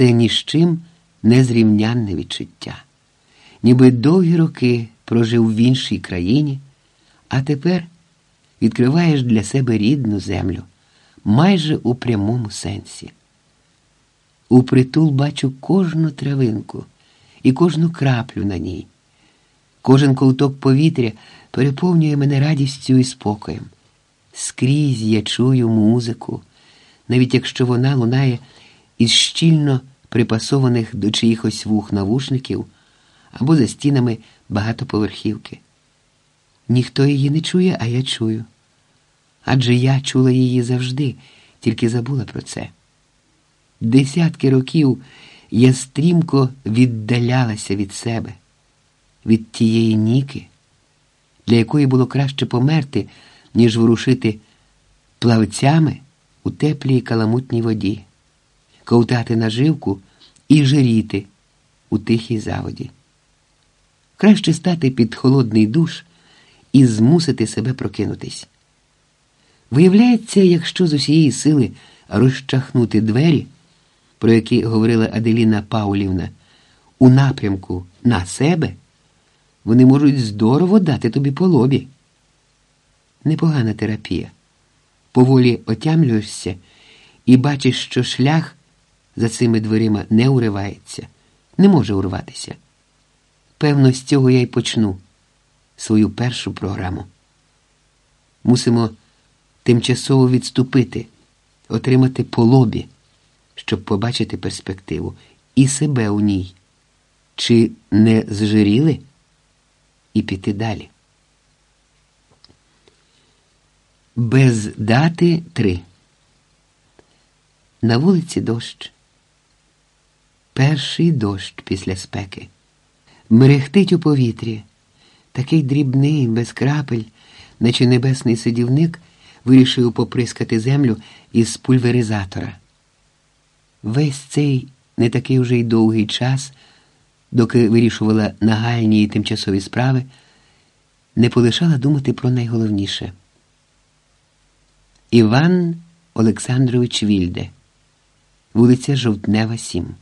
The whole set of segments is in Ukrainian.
це ні з чим незрівнянне відчуття. Ніби довгі роки прожив в іншій країні, а тепер відкриваєш для себе рідну землю майже у прямому сенсі. У притул бачу кожну травинку і кожну краплю на ній. Кожен ковток повітря переповнює мене радістю і спокоєм. Скрізь я чую музику, навіть якщо вона лунає із щільно припасованих до чиїхось вух навушників або за стінами багатоповерхівки. Ніхто її не чує, а я чую. Адже я чула її завжди, тільки забула про це. Десятки років я стрімко віддалялася від себе, від тієї ніки, для якої було краще померти, ніж ворушити плавцями у теплій каламутній воді, ковтати наживку і жиріти у тихій заводі. Краще стати під холодний душ і змусити себе прокинутись. Виявляється, якщо з усієї сили розчахнути двері, про які говорила Аделіна Паулівна, у напрямку на себе, вони можуть здорово дати тобі по лобі. Непогана терапія. Поволі отямлюєшся і бачиш, що шлях за цими дверима не уривається, не може урватися. Певно, з цього я й почну свою першу програму. Мусимо тимчасово відступити, отримати по лобі, щоб побачити перспективу і себе у ній, чи не зжиріли, і піти далі. Без дати три. На вулиці дощ. Перший дощ після спеки. Мерехтить у повітрі, такий дрібний, без крапель, наче небесний сидівник вирішив поприскати землю із пульверизатора. Весь цей не такий уже й довгий час, доки вирішувала нагальні і тимчасові справи, не полишала думати про найголовніше. Іван Олександрович Вільде, вулиця Жовтнева, 7.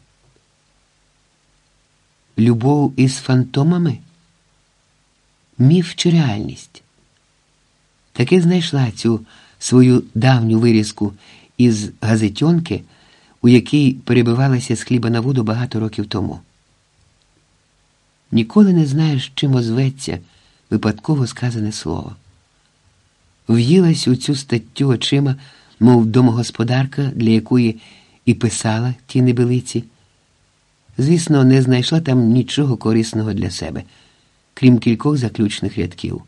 Любов із фантомами? Міф чи реальність? Таки знайшла цю свою давню вирізку із газетьонки, у якій перебивалася з хліба на воду багато років тому. Ніколи не знаєш, чим озветься випадково сказане слово. В'їлась у цю статтю очима, мов домогосподарка, для якої і писала ті небелиці. Звісно, не знайшла там нічого корисного для себе, крім кількох заключних рядків.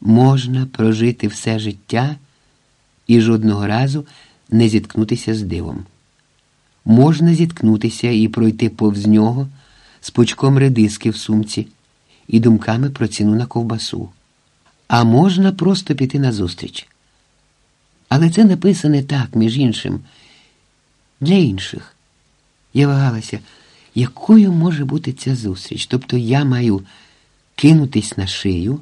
Можна прожити все життя і жодного разу не зіткнутися з дивом. Можна зіткнутися і пройти повз нього з пучком редиски в сумці і думками про ціну на ковбасу. А можна просто піти назустріч. Але це написане так, між іншим, для інших. Я вагалася, якою може бути ця зустріч? Тобто я маю кинутись на шию.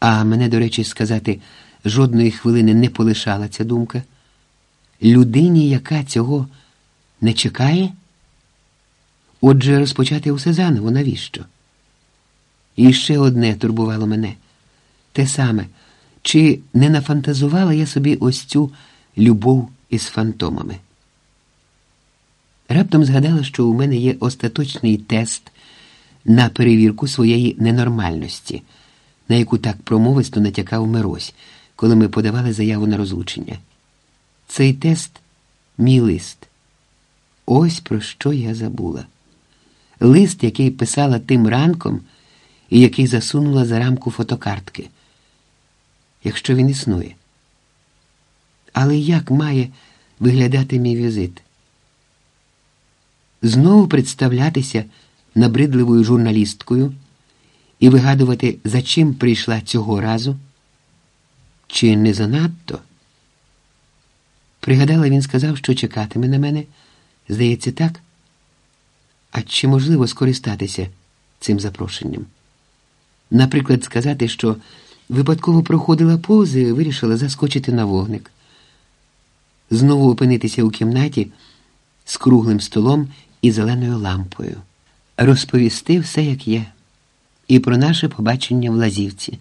А мене, до речі, сказати, жодної хвилини не полишала ця думка. Людині, яка цього не чекає? Отже, розпочати усе заново, навіщо? І ще одне турбувало мене те саме, чи не нафантазувала я собі ось цю любов із фантомами? Раптом згадала, що у мене є остаточний тест на перевірку своєї ненормальності на яку так промовисто натякав Мирось, коли ми подавали заяву на розлучення. Цей тест мій лист. Ось про що я забула. Лист, який писала тим ранком і який засунула за рамку фотокартки, якщо він існує. Але як має виглядати мій візит? Знову представлятися набридливою журналісткою і вигадувати, за чим прийшла цього разу? Чи не занадто? Пригадала, він сказав, що чекатиме на мене. Здається, так? А чи можливо скористатися цим запрошенням? Наприклад, сказати, що випадково проходила повзи і вирішила заскочити на вогник, знову опинитися у кімнаті, з круглим столом і зеленою лампою, розповісти все, як є, і про наше побачення в Лазівці.